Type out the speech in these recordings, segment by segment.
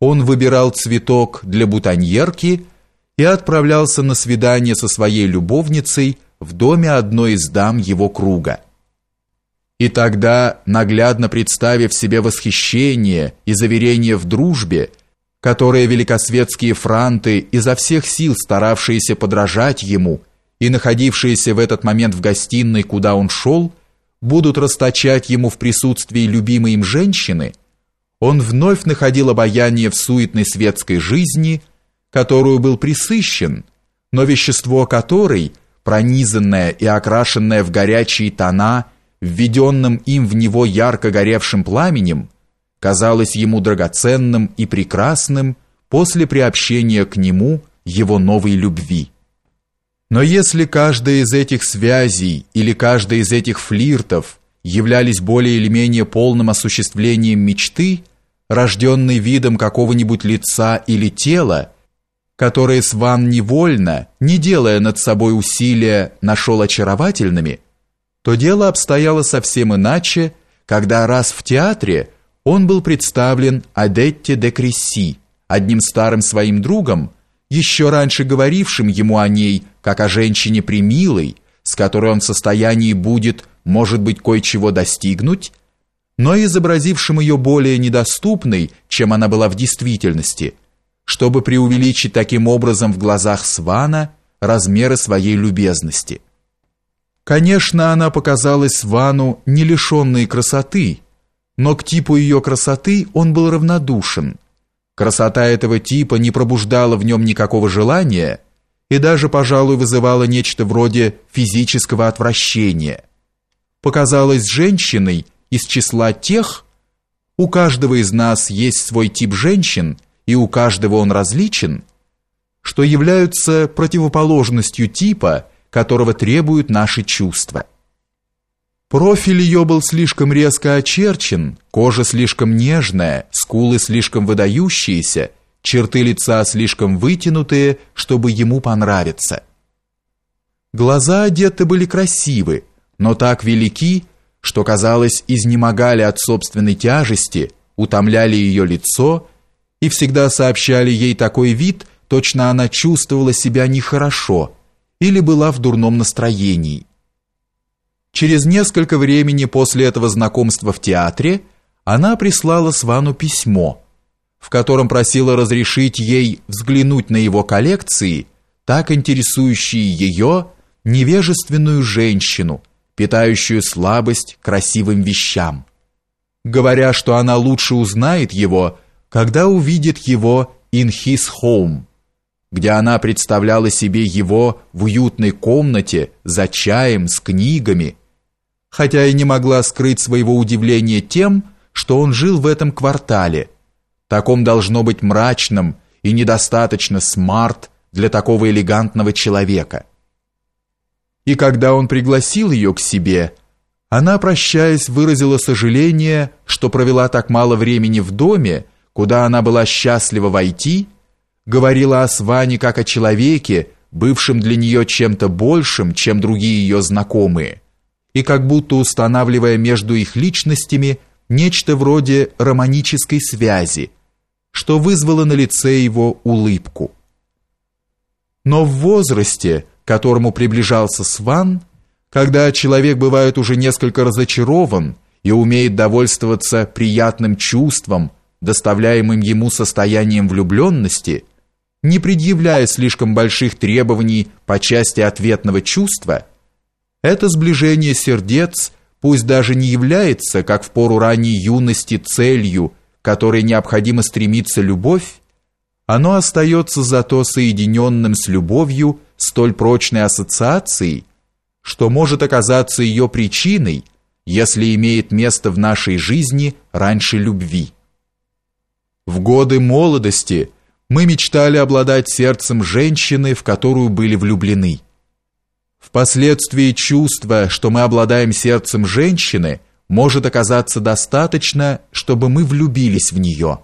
он выбирал цветок для бутоньерки и отправлялся на свидание со своей любовницей в доме одной из дам его круга. И тогда, наглядно представив себе восхищение и заверение в дружбе, которые великосветские франты изо всех сил старавшиеся подражать ему и находившиеся в этот момент в гостиной, куда он шел, будут расточать ему в присутствии любимой им женщины, он вновь находил обаяние в суетной светской жизни, которую был присыщен, но вещество которой, пронизанное и окрашенное в горячие тона, введенным им в него ярко горевшим пламенем, казалось ему драгоценным и прекрасным после приобщения к нему его новой любви. Но если каждая из этих связей или каждая из этих флиртов являлись более или менее полным осуществлением мечты, рожденной видом какого-нибудь лица или тела, которое Сван невольно, не делая над собой усилия, нашел очаровательными, то дело обстояло совсем иначе, когда раз в театре он был представлен Адетте де Кресси, одним старым своим другом, еще раньше говорившим ему о ней, как о женщине примилой, с которой он в состоянии будет, может быть, кое-чего достигнуть, но изобразившим ее более недоступной, чем она была в действительности, чтобы преувеличить таким образом в глазах Свана размеры своей любезности. Конечно, она показалась Свану не лишенной красоты, но к типу ее красоты он был равнодушен – Красота этого типа не пробуждала в нем никакого желания и даже, пожалуй, вызывала нечто вроде физического отвращения. Показалась женщиной из числа тех, у каждого из нас есть свой тип женщин, и у каждого он различен, что являются противоположностью типа, которого требуют наши чувства. Профиль ее был слишком резко очерчен, кожа слишком нежная, скулы слишком выдающиеся, черты лица слишком вытянутые, чтобы ему понравиться. Глаза одеты были красивы, но так велики, что, казалось, изнемогали от собственной тяжести, утомляли ее лицо и всегда сообщали ей такой вид, точно она чувствовала себя нехорошо или была в дурном настроении. Через несколько времени после этого знакомства в театре она прислала Свану письмо, в котором просила разрешить ей взглянуть на его коллекции, так интересующие ее невежественную женщину, питающую слабость красивым вещам, говоря, что она лучше узнает его, когда увидит его in his home, где она представляла себе его в уютной комнате за чаем с книгами, хотя и не могла скрыть своего удивления тем, что он жил в этом квартале, таком должно быть мрачном и недостаточно смарт для такого элегантного человека. И когда он пригласил ее к себе, она, прощаясь, выразила сожаление, что провела так мало времени в доме, куда она была счастлива войти, говорила о Сване как о человеке, бывшем для нее чем-то большим, чем другие ее знакомые и как будто устанавливая между их личностями нечто вроде романической связи, что вызвало на лице его улыбку. Но в возрасте, которому приближался Сван, когда человек бывает уже несколько разочарован и умеет довольствоваться приятным чувством, доставляемым ему состоянием влюбленности, не предъявляя слишком больших требований по части ответного чувства – это сближение сердец пусть даже не является, как в пору ранней юности, целью, которой необходимо стремиться любовь, оно остается зато соединенным с любовью столь прочной ассоциацией, что может оказаться ее причиной, если имеет место в нашей жизни раньше любви. В годы молодости мы мечтали обладать сердцем женщины, в которую были влюблены. Впоследствии чувство, что мы обладаем сердцем женщины, может оказаться достаточно, чтобы мы влюбились в нее.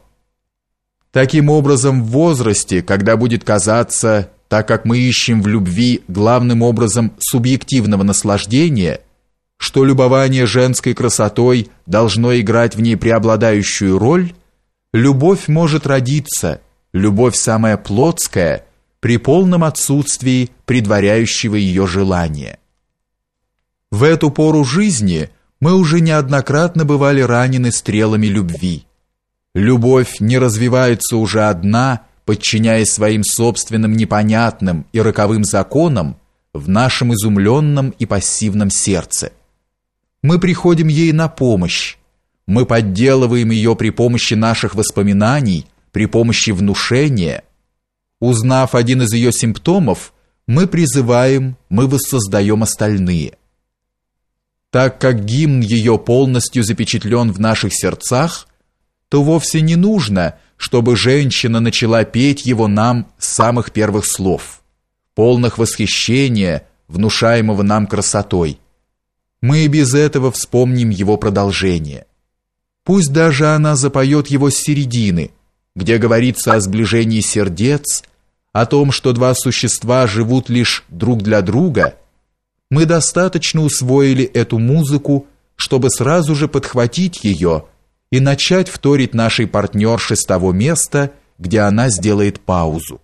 Таким образом, в возрасте, когда будет казаться, так как мы ищем в любви главным образом субъективного наслаждения, что любование женской красотой должно играть в ней преобладающую роль, Любовь может родиться, любовь самая плотская, при полном отсутствии предваряющего ее желания. В эту пору жизни мы уже неоднократно бывали ранены стрелами любви. Любовь не развивается уже одна, подчиняясь своим собственным непонятным и роковым законам в нашем изумленном и пассивном сердце. Мы приходим ей на помощь, мы подделываем ее при помощи наших воспоминаний, при помощи внушения. Узнав один из ее симптомов, мы призываем, мы воссоздаем остальные. Так как гимн ее полностью запечатлен в наших сердцах, то вовсе не нужно, чтобы женщина начала петь его нам с самых первых слов, полных восхищения, внушаемого нам красотой. Мы и без этого вспомним его продолжение. Пусть даже она запоет его с середины, где говорится о сближении сердец, о том, что два существа живут лишь друг для друга – мы достаточно усвоили эту музыку, чтобы сразу же подхватить ее и начать вторить нашей партнерше с того места, где она сделает паузу.